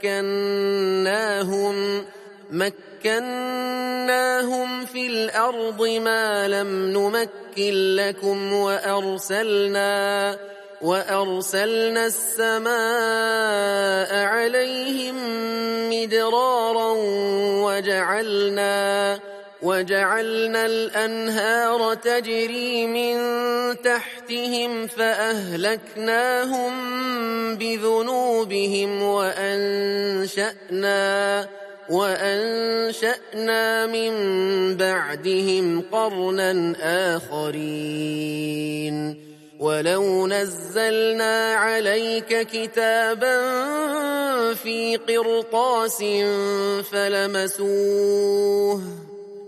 مكناهم مكناهم في الأرض ما لم نمكن لكم وأرسلنا وأرسلنا السماء عليهم مدرارا وجعلنا وجعلنا الأنهار تجري من تحتهم فأهلكناهم بذنوبهم وأنشأنا وأنشأنا من بعدهم قرنا آخرين. ولو نزلنا عليك كتابا في قرطاس فلمسوه.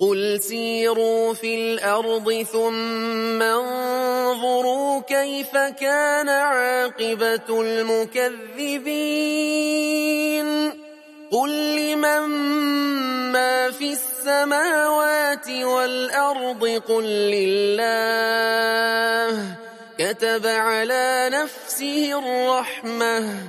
قل سيروا في الأرض ثم انظروا كيف كان عاقبة المكذبين قل لمن ما في السماوات والأرض قل لله كتب على نفسه الرحمة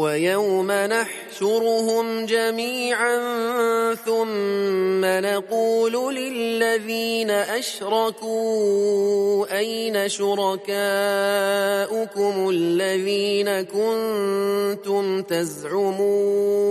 ويوم نحشرهم جميعا ثم نقول للذين أشركوا أين شركاؤكم الذين كنتم تزعمون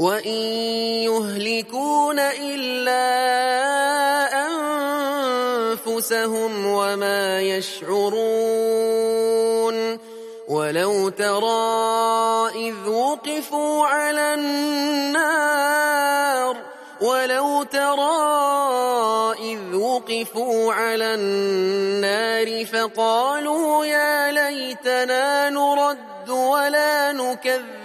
وإن يهلكون إلا أنفسهم وما يشعرون ولو ترى إذ وقفوا على النار ولو ترى إذ وقفوا على النار فقالوا يا ليتنا نرد ولا نكذب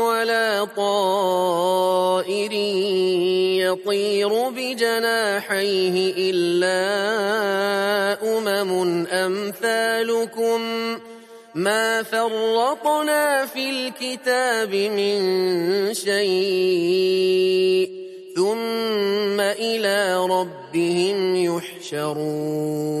ولا طائر يطير بجناحيه إلا أمم أمثالكم. ما فرطنا في الكتاب من شيء ثم إلى ربهم يحشرون.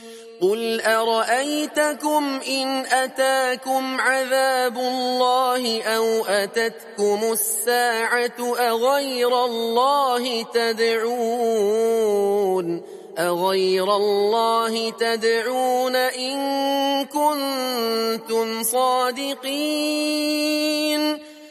قل أرأيتكم إن أتاكم عذاب الله أو أتتكم الساعة أغير الله تدعون أغير الله تدعون إن كنتم صادقين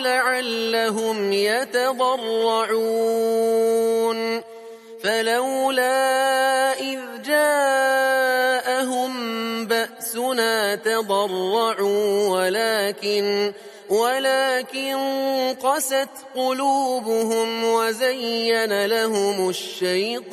لعلهم يتضرعون. فلولا إذ جاءهم بأسنا تضرعوا ولكن ولكن قست قلوبهم وزين لهم الشيطان.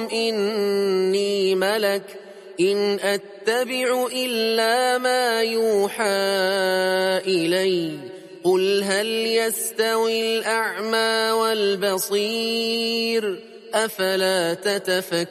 لكم إني ملك إن أتبع إلا ما يوحى إلي. قل هل يستوي الأعمى والبصير؟ أفلا تتفكرون؟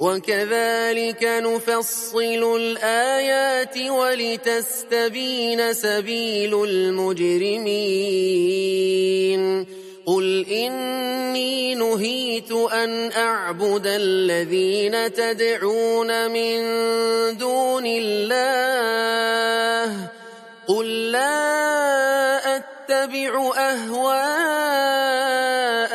وكذلك نفصل الآيات ولتستبين سبيل المجرمين. قل إني نهيت أن أعبد الذين تدعون من دون الله. قل لا أتبع أهواءكم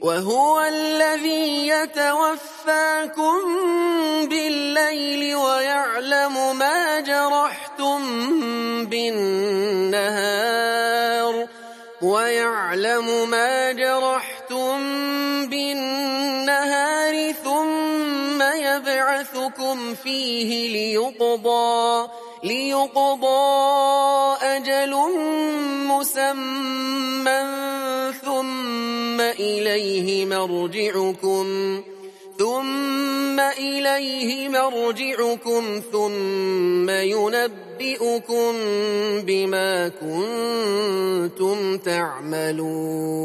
وهو الذي يتوفاكم بالليل ويعلم ما جرحتم بالنهار ويعلم ما جرحتم بالنهار ثم يبعثكم فيه ليقضى ليقضى أجل مسمى. إليه مرجعكم ثم إليه مرجعكم ثم ينبئكم بما كنتم تعملون.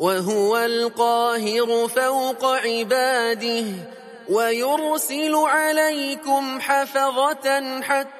وهو القاهر فوق عباده ويرسل عليكم حفظة حتى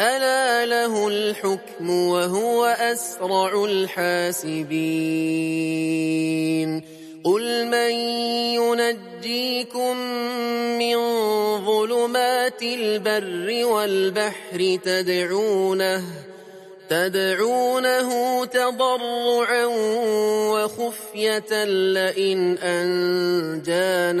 ألا له الحكم وهو أسرع الحاسبين قل من ينجيكم من ظلمات البر والبحر تدعونه تدعونه تضرعا وخفية لئن أنجانا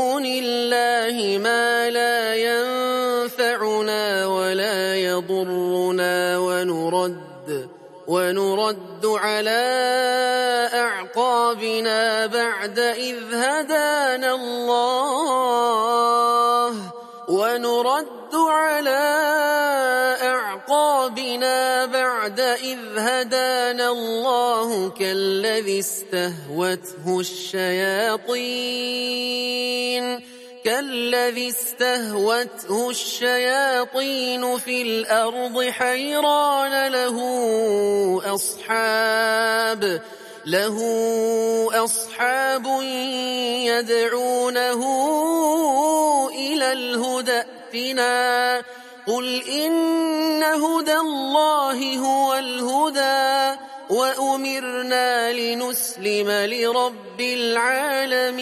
على أعقابنا بعد إذ هدانا الله ونرد على أعقابنا بعد إذ هدانا الله كالذي استهوته الشياطين. كالذي استهوته الشياطين في الأرض حيران له أصحاب له أصحاب يدعونه إلى الهدى. ائتنا. قل إن هدى الله هو الهدى وأمرنا لنسلم لرب العالمين.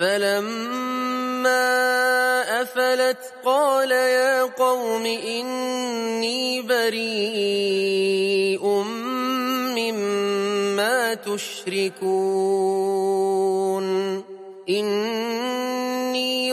فلما أفلت قال يا قوم إني بريء مما تشركون إني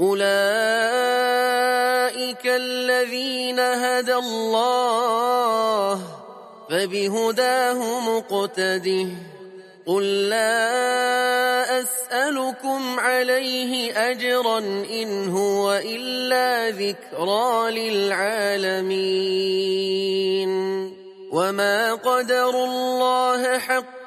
أولئك الذين هدى الله فبهداه مقتده قل لا أسألكم عليه أجرا إن هو إلا ذكرى للعالمين وما قدر الله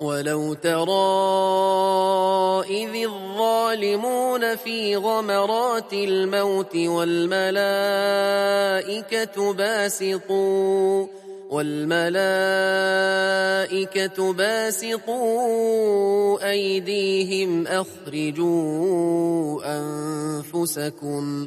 ولو ترى إذ الظالمون في غمرات الموت والملائكة باسطوا والملائكة باسطوا أيديهم أخرجوا أنفسكم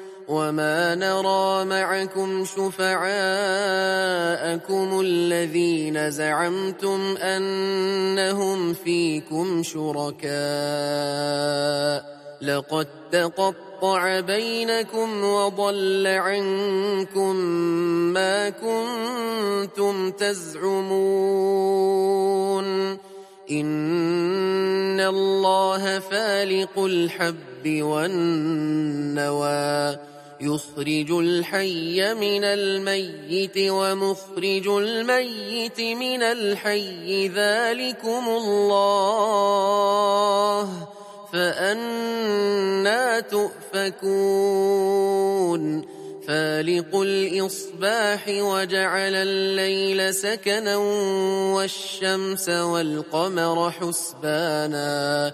وما نرى معكم شفعاءكم الذين زعمتم أنهم فيكم شركاء لقد تقطع بينكم وضل عنكم ما كنتم تزعمون إن الله فالق الحب والنوى يخرج الحي من الميت ومخرج الميت من الحي ذلكم الله فأنا تؤفكون. فالق الإصباح وجعل الليل سكنا والشمس والقمر حسبانا.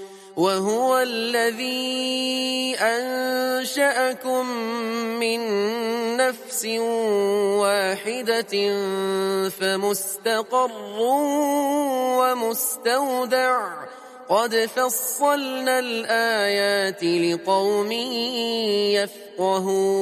وهو الذي أنشأكم من نفس واحدة فمستقر ومستودع. قد فصلنا الآيات لقوم يفقهون.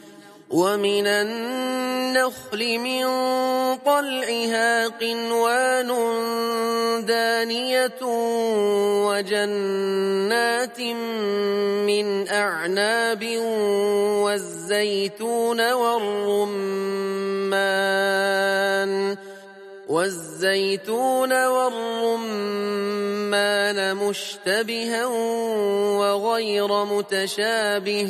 ومن النخل من طلعها قنوان دانية وجنات من أعناب والزيتون والرمان والزيتون والرمان مشتبها وغير متشابه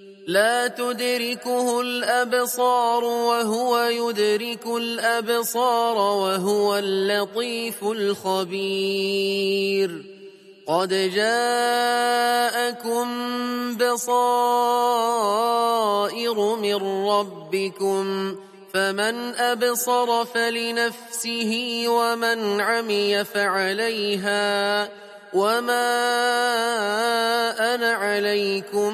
لا تدركه الأبصار وهو يدرك الأبصار وهو اللطيف الخبير. قد جاءكم بصائر من ربكم فمن أبصر فلنفسه ومن عمي فعليها وما أنا عليكم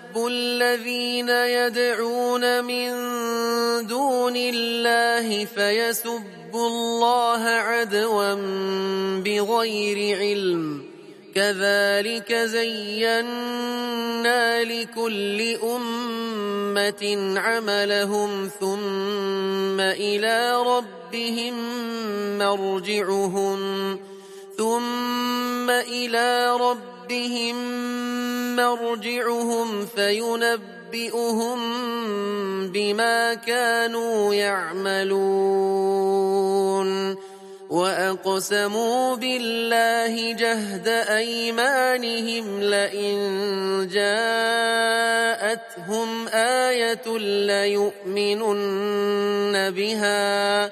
تسبوا الذين يدعون من دون الله فيسبوا الله عدوا بغير علم كذلك زينا لكل أمة عملهم ثم إلى ربهم مرجعهم ثم إلى ربهم مرجعهم فينبئهم بما كانوا يعملون وأقسموا بالله جهد أيمانهم لئن جاءتهم آية ليؤمنن بها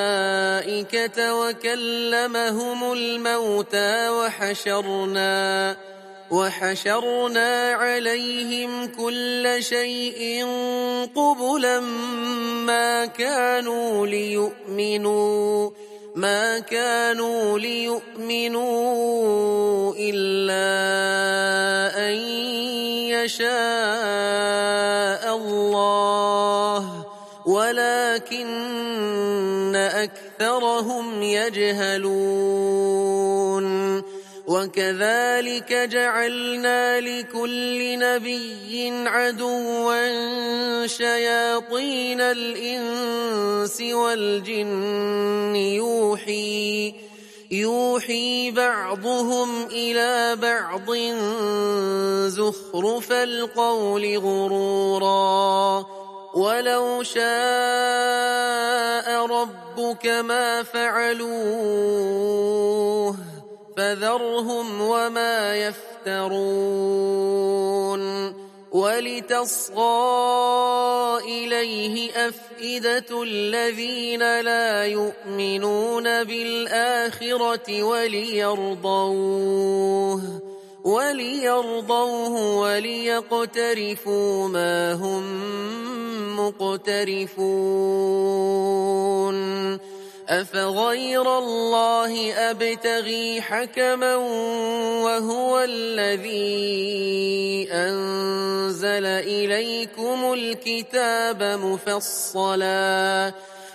وكلمهم الموتى وحشرنا وحشرنا عليهم كل شيء قبلا ما كانوا ليؤمنوا ما كانوا ليؤمنوا إلا أن يشاء الله ولكن أكثرهم يجهلون وكذلك جعلنا لكل نبي عدوا شياطين الإنس والجن يوحي يوحي بعضهم إلى بعض زخرف القول غرورا ولو شاء ربك ما فعلوه فذرهم وما يفترون ولتصغى إليه أفئدة الذين لا يؤمنون بالآخرة وليرضوه وليرضوه وليقترفوا ما هم مقترفون. أفغير الله أبتغي حكما وهو الذي أنزل إليكم الكتاب مفصلا.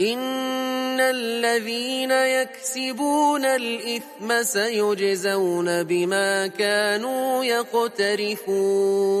إن الذين يكسبون الإثم سيجزون بما كانوا يقترفون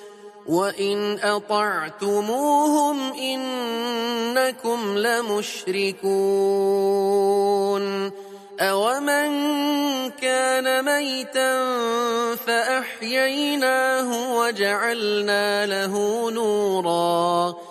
وإن أطعتموهم إنكم لمشركون أومن كان ميتا فأحييناه وجعلنا له نوراً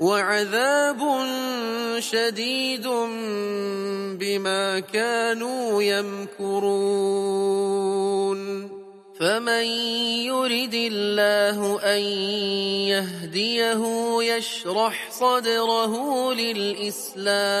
وعذاب شديد بما كانوا يمكرون. فمن يرد الله أن يهديه يشرح صدره للإسلام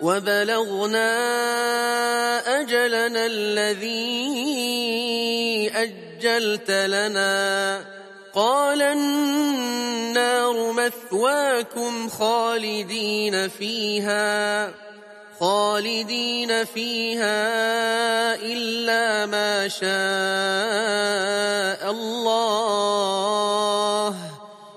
وبلغنا أجلنا الذي أجلت لنا. قال النار مثواكم خالدين فيها خالدين فيها إلا ما شاء الله.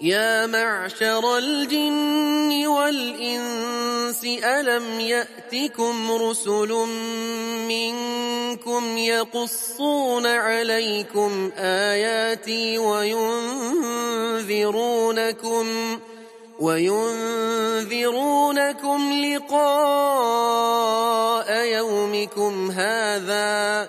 يا معشر الجن والإنس ألم يأتكم رسل منكم يقصون عليكم آياتي وينذرونكم وينذرونكم لقاء يومكم هذا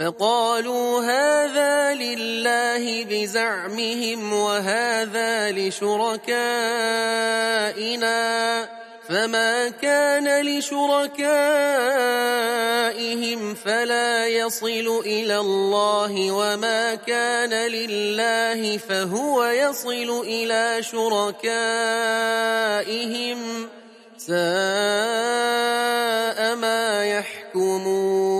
فقالوا هذا لله بزعمهم وهذا لشركائنا فما كان لشركائهم فلا يصل إلى الله وما كان لله فهو يصل إلى شركائهم ساء ما يحكمون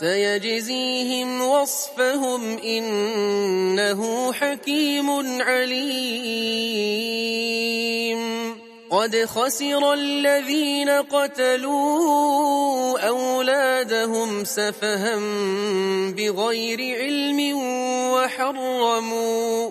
سيجزيهم وصفهم إنه حكيم عليم. قد خسر الذين قتلوا أولادهم سفها بغير علم وحرموا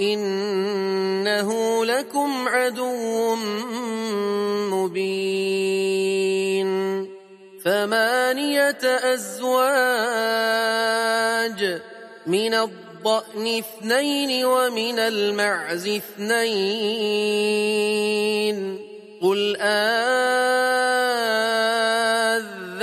إنه لكم عدو مبين. ثمانية أزواج من الضأن اثنين ومن المعز اثنين. قل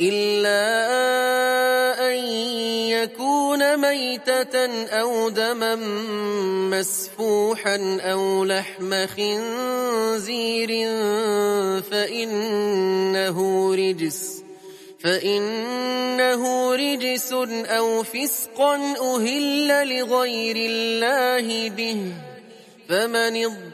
إلا أن يكون ميتة أو دما مسفوحا أو لحم خنزير فإنه رجس فإنه رجس أو فسقا أهل لغير الله به فمن اضطر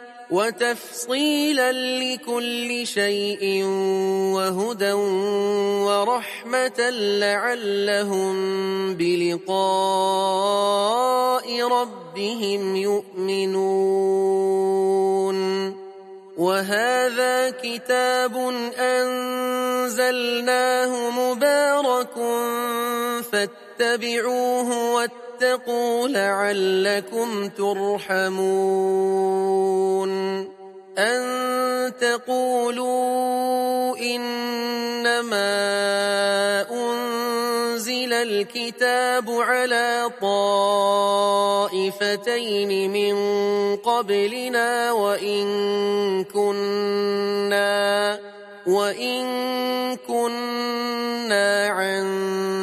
وتفصيلا لكل شيء وهدى ورحمة لعلهم بلقاء ربهم يؤمنون. وهذا كتاب أنزلناه مبارك فاتبعوه واتقوا لعلكم ترحمون. أن تقولوا إنما أنزل الكتاب على طائفتين من قبلنا وإن كنا وإن كنا عن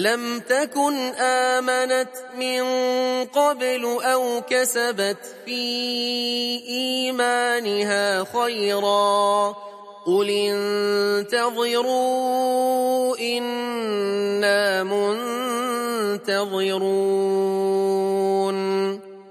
لم تكن آمنت من قبل أو كسبت في إيمانها خيرا. قل انتظروا إنا منتظرون.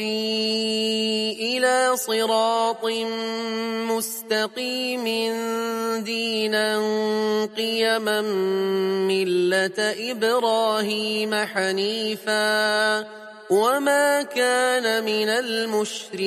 إلى صراط مستقيم دينا قيما ملة إبراهيم حنيفا وما كان من المشركين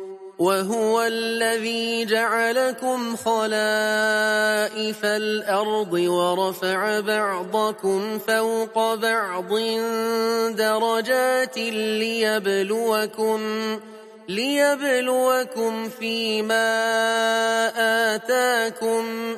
وهو الذي جعلكم خلائف الأرض ورفع بعضكم فوق بعض درجات ليبلوكم ليبلوكم فيما آتاكم